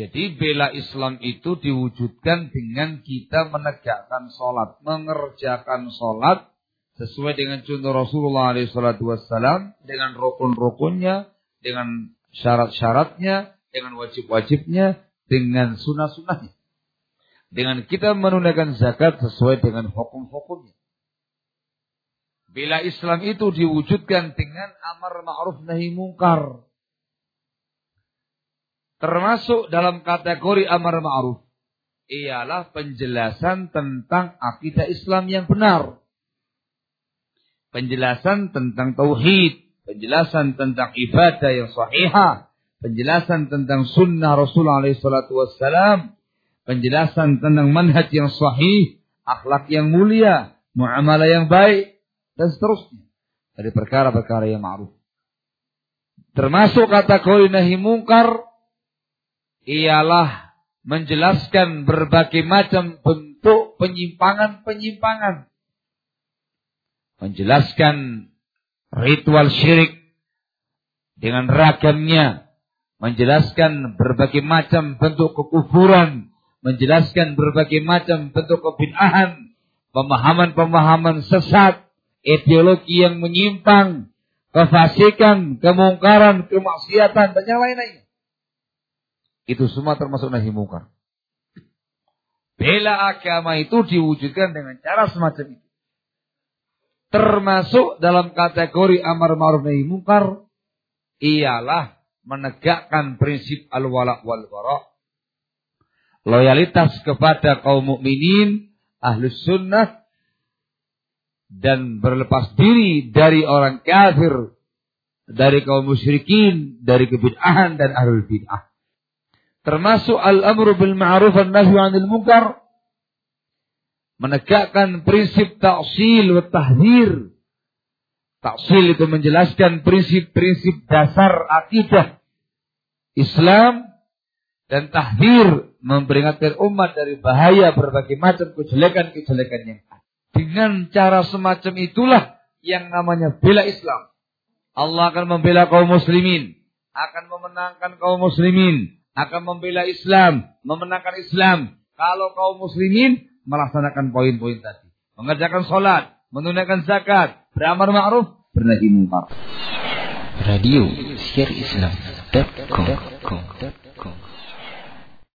Jadi bela Islam itu diwujudkan dengan kita menegakkan sholat, mengerjakan sholat sesuai dengan contoh Rasulullah SAW, dengan rukun-rukunnya, dengan syarat-syaratnya, dengan wajib-wajibnya, dengan sunnah-sunnahnya. Dengan kita menunaikan zakat sesuai dengan hukum-hukumnya. Bila Islam itu diwujudkan dengan amar ma'ruf nahi mungkar. Termasuk dalam kategori amar ma'ruf. Ialah penjelasan tentang akidah Islam yang benar. Penjelasan tentang tauhid. Penjelasan tentang ibadah yang sahihah. Penjelasan tentang sunnah Rasulullah SAW. Penjelasan tentang manhaj yang sahih. Akhlak yang mulia. Muamalah yang baik. Dan seterusnya. Dari perkara-perkara yang ma'ruf. Termasuk kategori nahi mungkar ialah menjelaskan berbagai macam bentuk penyimpangan-penyimpangan. Menjelaskan ritual syirik dengan ragamnya. Menjelaskan berbagai macam bentuk kekufuran. Menjelaskan berbagai macam bentuk kebinahan. Pemahaman-pemahaman sesat. Ideologi yang menyimpang. Kefasikan, kemungkaran, kemaksiatan, dan yang lain-lain. Itu semua termasuk nahi mungkar. Bela agama itu diwujudkan dengan cara semacam itu. Termasuk dalam kategori amar ma'ruf nahi mungkar ialah menegakkan prinsip al-wala wal bara. Loyalitas kepada kaum mukminin, ahlus sunnah dan berlepas diri dari orang kafir, dari kaum musyrikin, dari kebid'ahan dan ahlul bid'ah. Termasuk al-amru bil ma'ruf dan nahyu 'anil munkar. Menegakkan prinsip taksil wa tahdir. Taksil itu menjelaskan prinsip-prinsip dasar akidah Islam dan tahdir memperingatkan umat dari bahaya berbagai macam kejelekan-kejelekan yang ada. Dengan cara semacam itulah yang namanya bela Islam. Allah akan membela kaum muslimin, akan memenangkan kaum muslimin, akan membela Islam, memenangkan Islam. Kalau kaum muslimin melaksanakan poin-poin tadi. Mengerjakan sholat, menunaikan zakat, beramar ma'ruf, bernahi munkar. Radio Siar Islam.com